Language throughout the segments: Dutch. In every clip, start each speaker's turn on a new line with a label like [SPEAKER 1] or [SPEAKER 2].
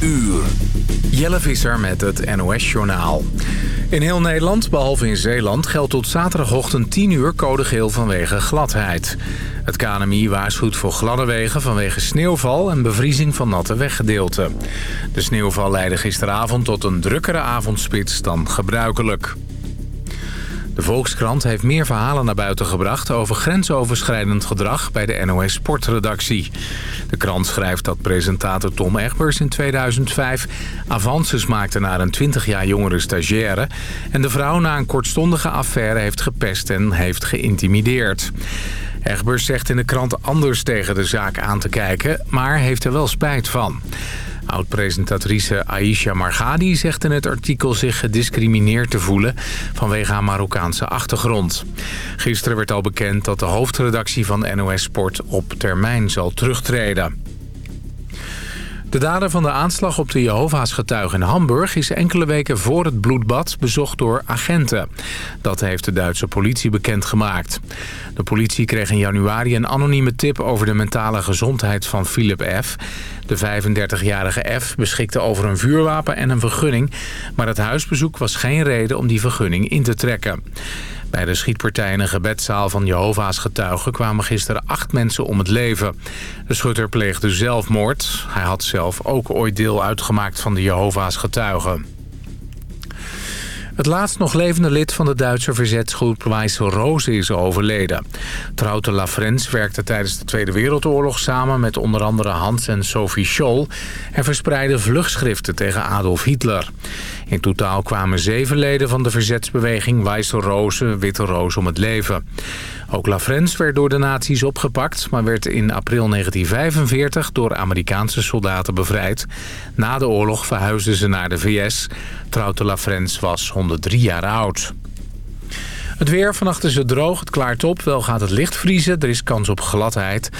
[SPEAKER 1] uur. Jelle Visser met het NOS-journaal. In heel Nederland, behalve in Zeeland, geldt tot zaterdagochtend 10 uur code geel vanwege gladheid. Het KNMI waarschuwt voor gladde wegen vanwege sneeuwval en bevriezing van natte weggedeelten. De sneeuwval leidde gisteravond tot een drukkere avondspits dan gebruikelijk. De Volkskrant heeft meer verhalen naar buiten gebracht... over grensoverschrijdend gedrag bij de NOS Sportredactie. De krant schrijft dat presentator Tom Egbers in 2005... avances maakte naar een 20 jaar jongere stagiaire... en de vrouw na een kortstondige affaire heeft gepest en heeft geïntimideerd. Egbers zegt in de krant anders tegen de zaak aan te kijken... maar heeft er wel spijt van. Oud-presentatrice Aisha Margadi zegt in het artikel zich gediscrimineerd te voelen vanwege haar Marokkaanse achtergrond. Gisteren werd al bekend dat de hoofdredactie van NOS Sport op termijn zal terugtreden. De dader van de aanslag op de Jehovah's getuigen in Hamburg... is enkele weken voor het bloedbad bezocht door agenten. Dat heeft de Duitse politie bekendgemaakt. De politie kreeg in januari een anonieme tip over de mentale gezondheid van Philip F. De 35-jarige F beschikte over een vuurwapen en een vergunning... maar het huisbezoek was geen reden om die vergunning in te trekken. Bij de schietpartij in een gebedszaal van Jehovah's getuigen... kwamen gisteren acht mensen om het leven. De schutter pleegde zelfmoord. Hij had zelf ook ooit deel uitgemaakt van de Jehovah's getuigen. Het laatst nog levende lid van de Duitse verzetsgroep Weiße Rose is overleden. Trouwte Lafrens werkte tijdens de Tweede Wereldoorlog samen met onder andere Hans en Sophie Scholl... en verspreidde vluchtschriften tegen Adolf Hitler. In totaal kwamen zeven leden van de verzetsbeweging Weiße Rose, Witte Roos om het leven. Ook Lafrens werd door de nazi's opgepakt... maar werd in april 1945 door Amerikaanse soldaten bevrijd. Na de oorlog verhuisden ze naar de VS. Trouwte Lafrens was 103 jaar oud. Het weer, vannacht is het droog, het klaart op. Wel gaat het licht vriezen, er is kans op gladheid.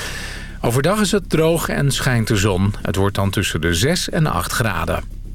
[SPEAKER 1] Overdag is het droog en schijnt de zon. Het wordt dan tussen de 6 en 8 graden.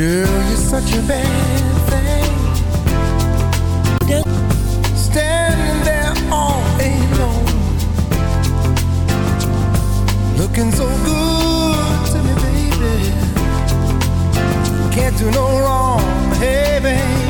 [SPEAKER 2] Girl, you're such a bad thing. Yeah. Standing there all alone. Looking so good to me, baby. Can't do no wrong, hey, baby.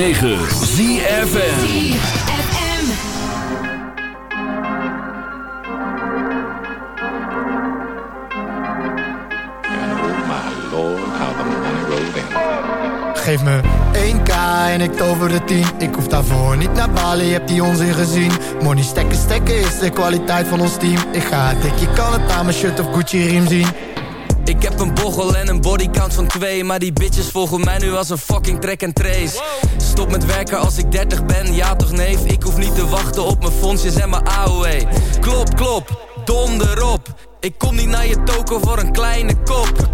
[SPEAKER 3] ZFM.
[SPEAKER 4] Geef me 1k en ik tover de 10 Ik hoef daarvoor niet naar Bali, je hebt die onzin gezien. Money stekken stekken is de kwaliteit van ons team. Ik ga dik, je kan het aan mijn shirt of Gucci riem zien.
[SPEAKER 5] Ik heb een bochel en een bodycount van twee Maar die bitches volgen mij nu als een fucking track and trace Stop met werken als ik 30 ben, ja toch neef? Ik hoef niet te wachten op mijn fondsjes en mijn AOE Klop, klop, donder op. Ik kom niet naar je toko voor een kleine kop.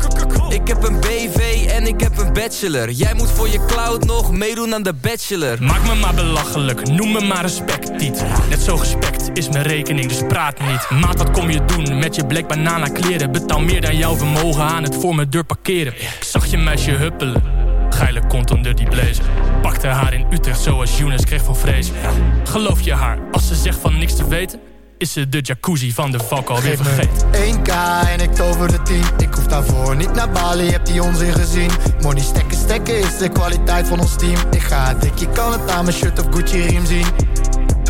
[SPEAKER 5] Ik heb een BV en ik heb een bachelor. Jij moet voor je cloud nog meedoen aan de bachelor.
[SPEAKER 6] Maak me maar belachelijk, noem me maar respectiet. Net zo gespekt is mijn rekening, dus praat niet. Maat, wat kom je doen? Met je black banana kleren. Betaal meer dan jouw vermogen aan het voor mijn deur parkeren. Ik zag je meisje huppelen. Geile kont onder die blazer Pakte haar in Utrecht zoals Younes kreeg van vrees Geloof je haar als ze zegt van niks te weten? is ze de jacuzzi van de vak alweer vergeten.
[SPEAKER 4] 1k en ik tover de 10. Ik hoef daarvoor niet naar Bali, heb die onzin gezien. Money stekken, stekken is de kwaliteit van ons team. Ik ga dik, je kan het aan mijn shirt of Gucci riem zien.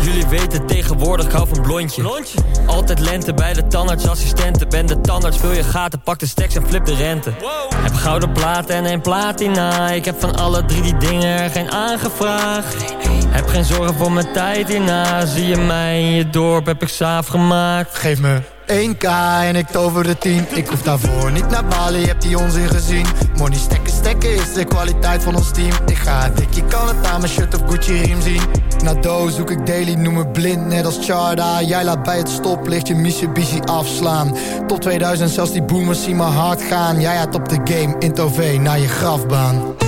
[SPEAKER 7] Jullie weten tegenwoordig, ik hou van blondje. blondje. Altijd lente bij de tandartsassistenten. Ben de tandarts, vul je gaten, pak de stacks en flip de rente. Heb gouden platen en een platina. Ik heb van alle drie die dingen geen aangevraagd. Heb geen zorgen voor mijn tijd hierna. Zie je mij in je dorp, heb ik saaf gemaakt.
[SPEAKER 4] Geef me 1k en ik tover de 10 Ik hoef daarvoor niet naar Bali, heb die onzin gezien Money stekken stekken is de kwaliteit van ons team Ik ga dik, je kan het aan mijn shirt of Gucci riem zien Na doos zoek ik daily, noem me blind net als Charda. Jij laat bij het stoplicht je Mitsubishi afslaan. Tot 2000 zelfs die boomers zien me hard gaan. Jij had op de game, in Tove naar je grafbaan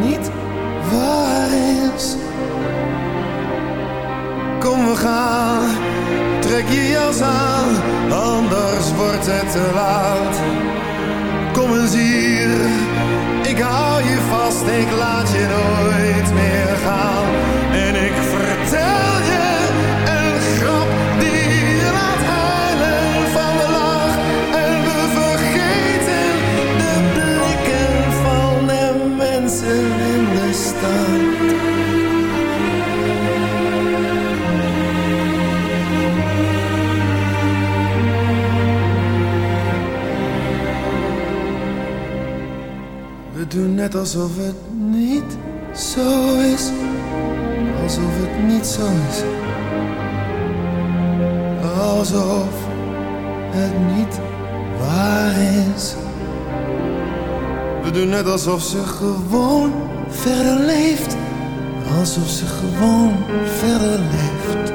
[SPEAKER 2] alsof ze gewoon verder leeft. Alsof ze gewoon verder leeft.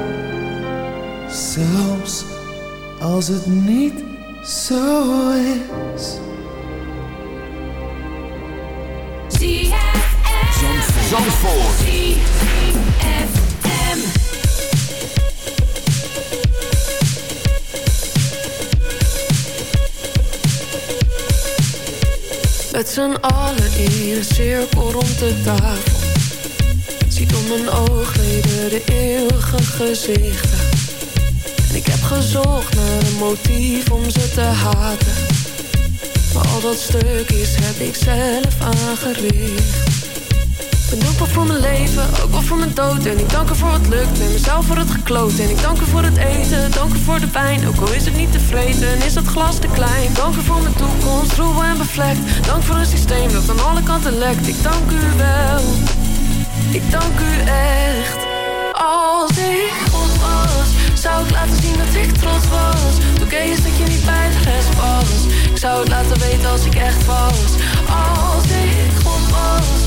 [SPEAKER 2] Zelfs als het niet zo is.
[SPEAKER 3] Zandvoort.
[SPEAKER 8] Met z'n allen in een cirkel rond de tafel. Ziet om mijn oogleden de eeuwige gezichten. En ik heb gezocht naar een motief om ze te haten. Maar al dat stuk is heb ik zelf aangericht. Ben dankbaar voor mijn leven, ook wel voor mijn dood. En ik dank er voor wat lukt en mezelf voor het gekloot. En ik dank er voor het eten, dank er voor de pijn Ook al is het niet tevreden, is het glas te klein Dank er voor mijn toekomst, troebel en bevlekt. Dank voor een systeem dat aan alle kanten lekt. Ik dank u wel, ik dank u echt. Als ik God was, zou ik laten zien dat ik trots was. Toen kees dat je niet bij de rest was. Ik zou het laten weten als ik echt was. Als ik God was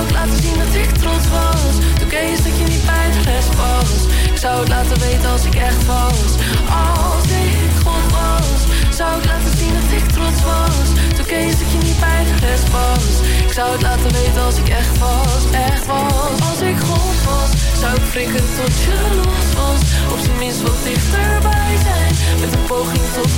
[SPEAKER 8] zou ik laten zien dat ik trots was. Toen kees dat je niet bij de rest was. Ik zou het laten weten als ik echt was. Als ik God was Zou ik laten zien dat ik trots was. Toen kees dat je niet bij de rest was. Ik zou het laten weten als ik echt was Echt was. Als ik God was Zou ik frikken tot je los was. Op zijn minst wat dichterbij zijn. Met een poging tot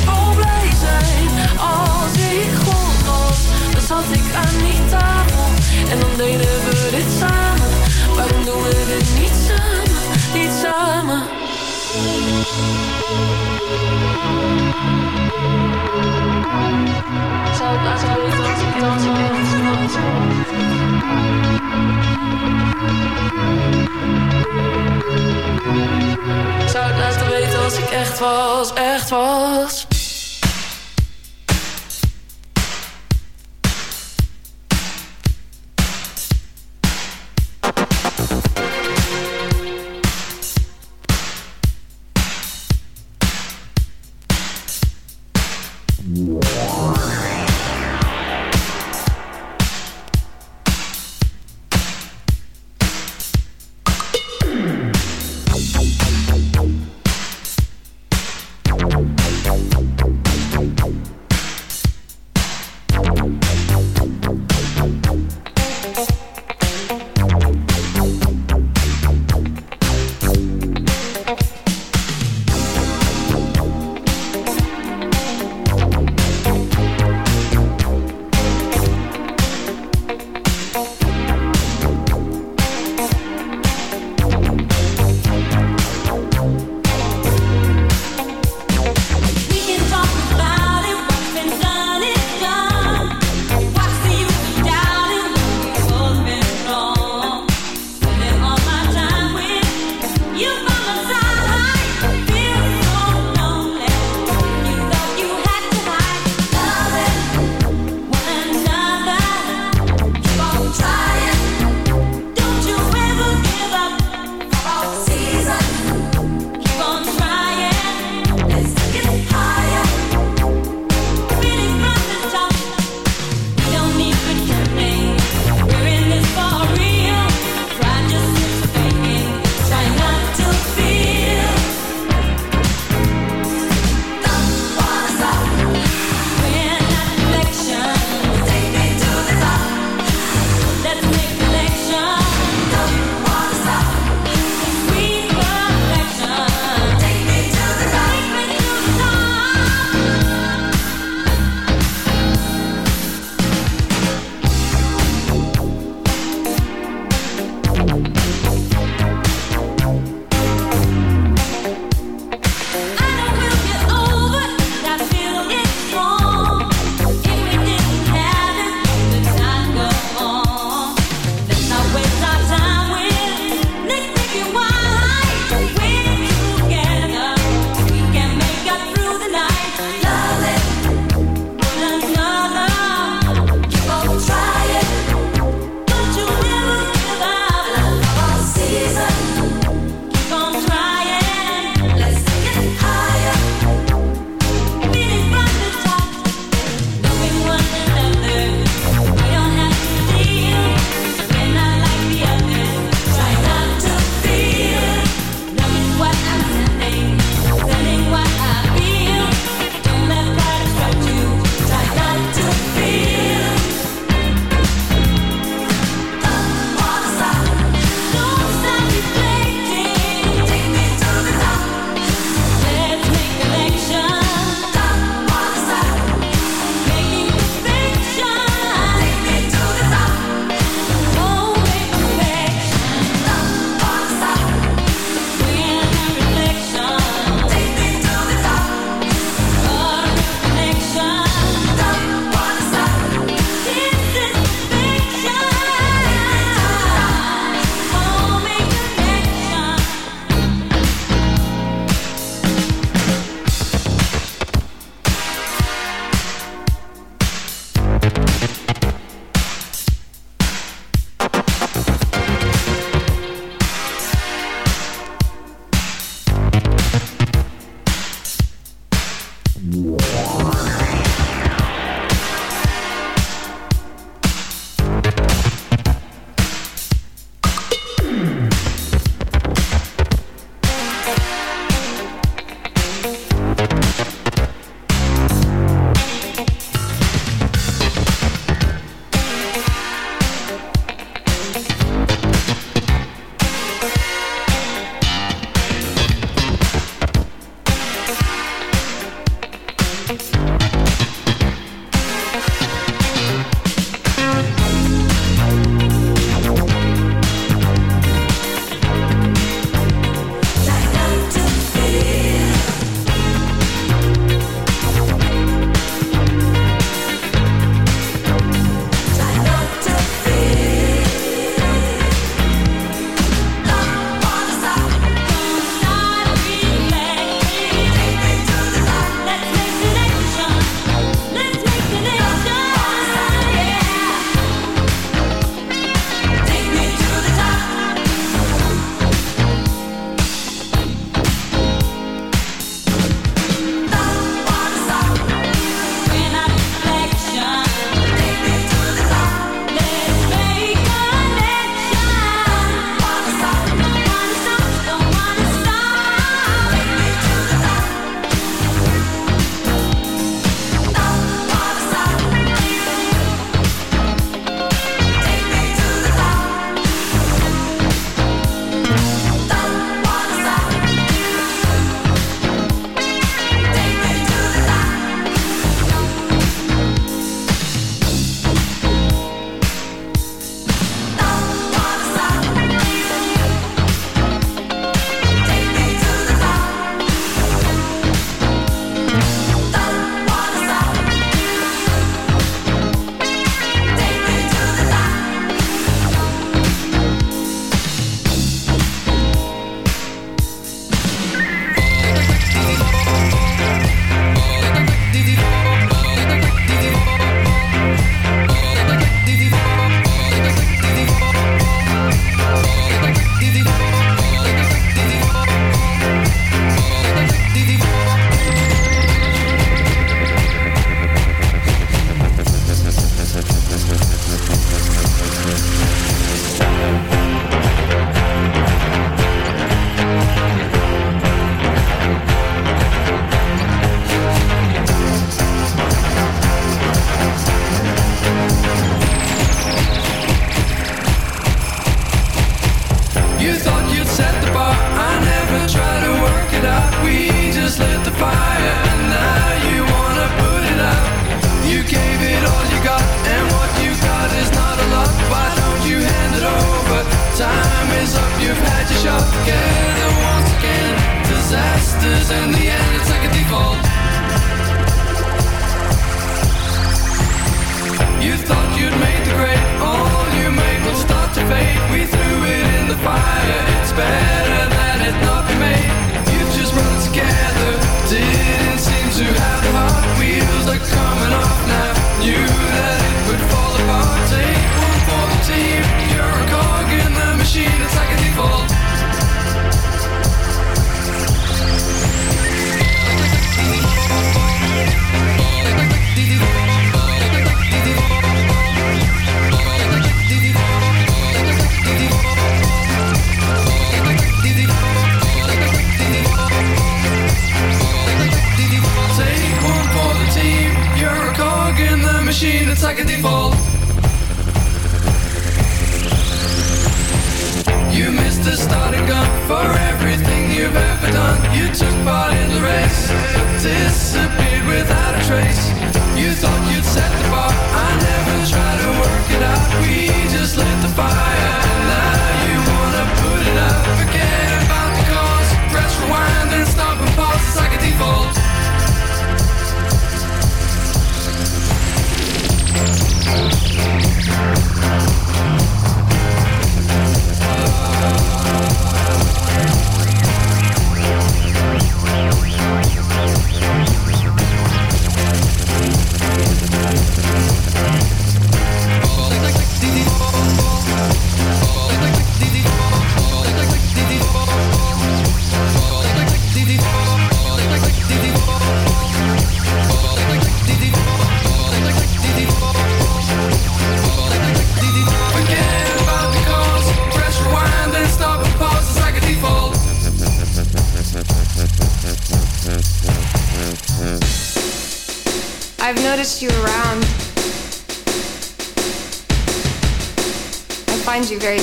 [SPEAKER 8] echt was, echt was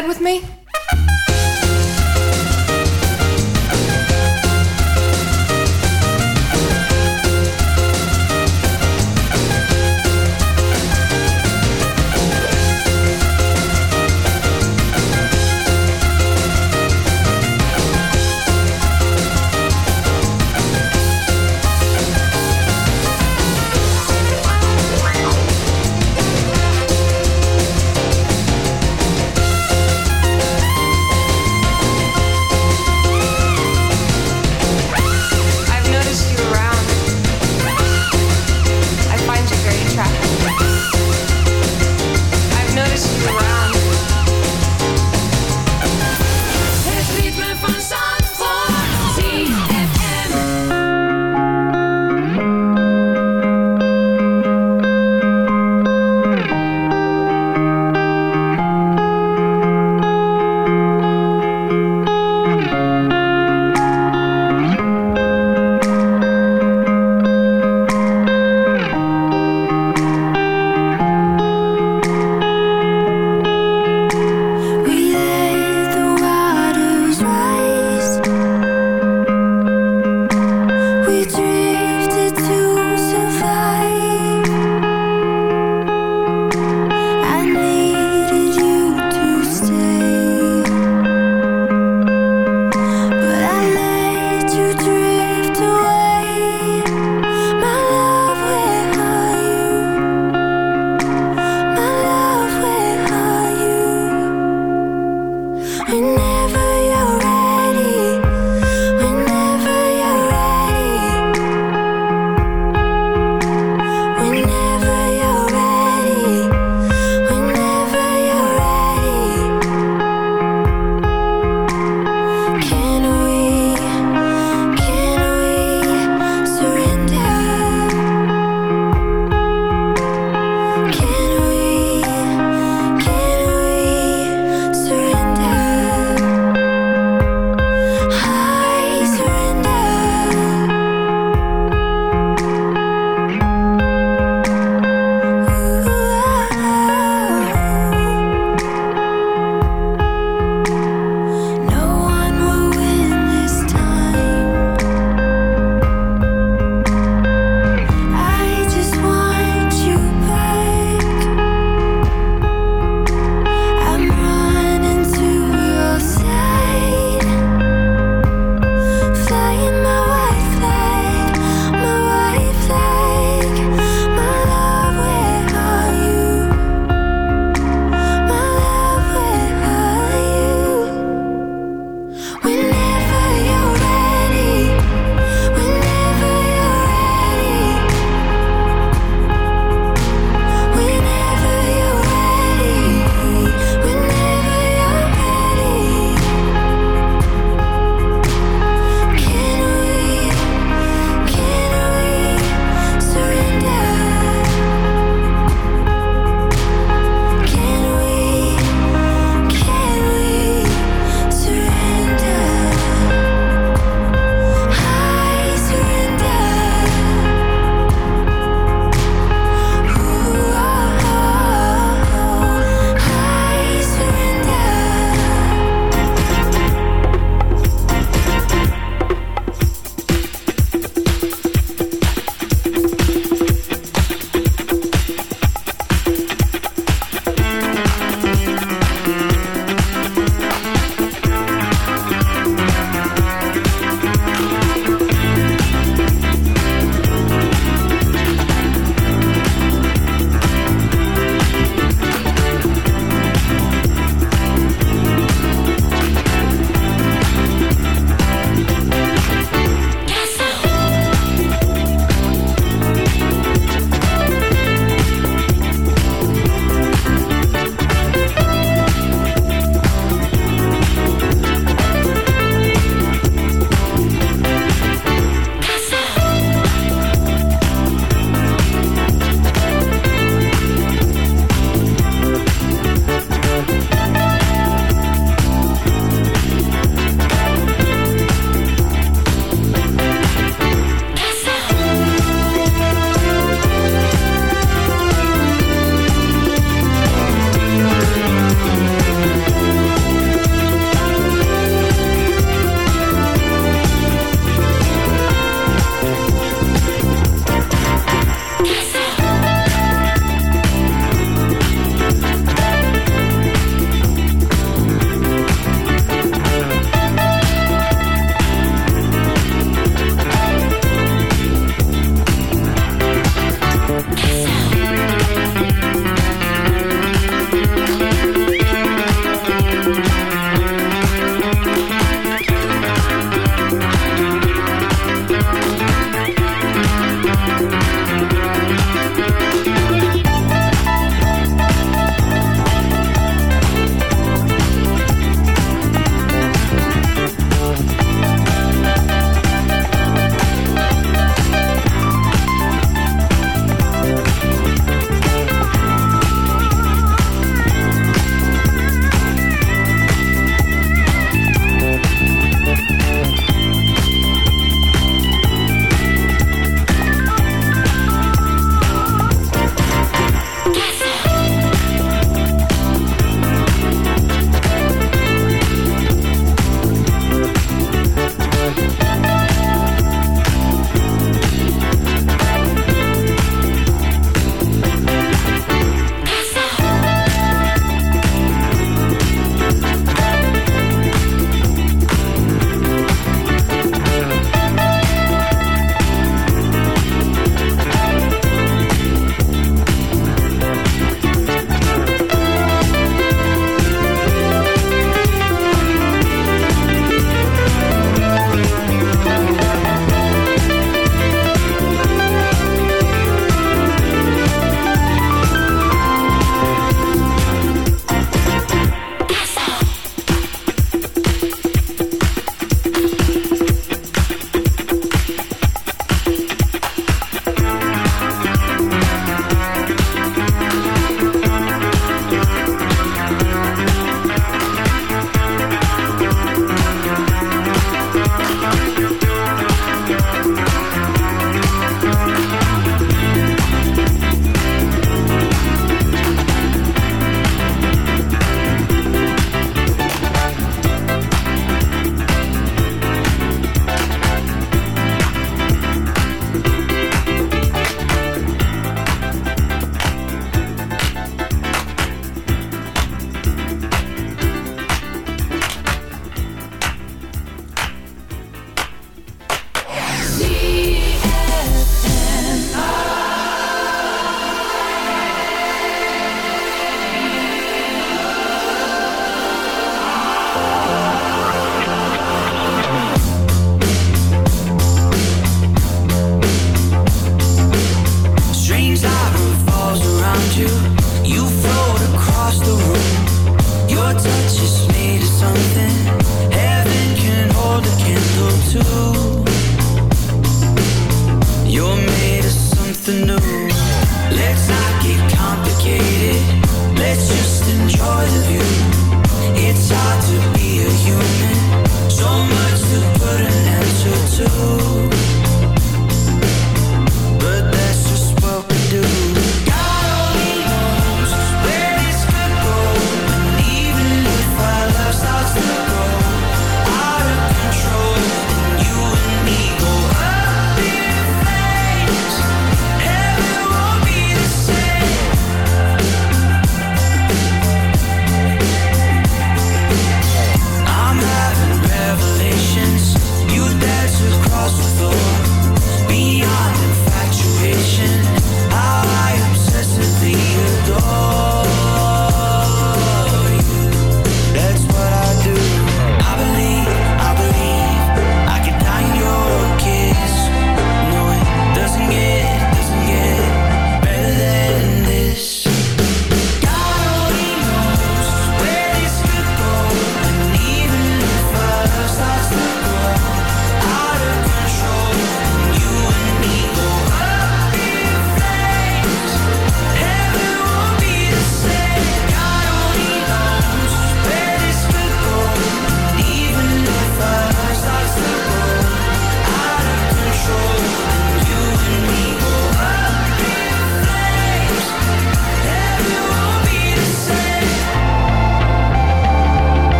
[SPEAKER 9] bed with me?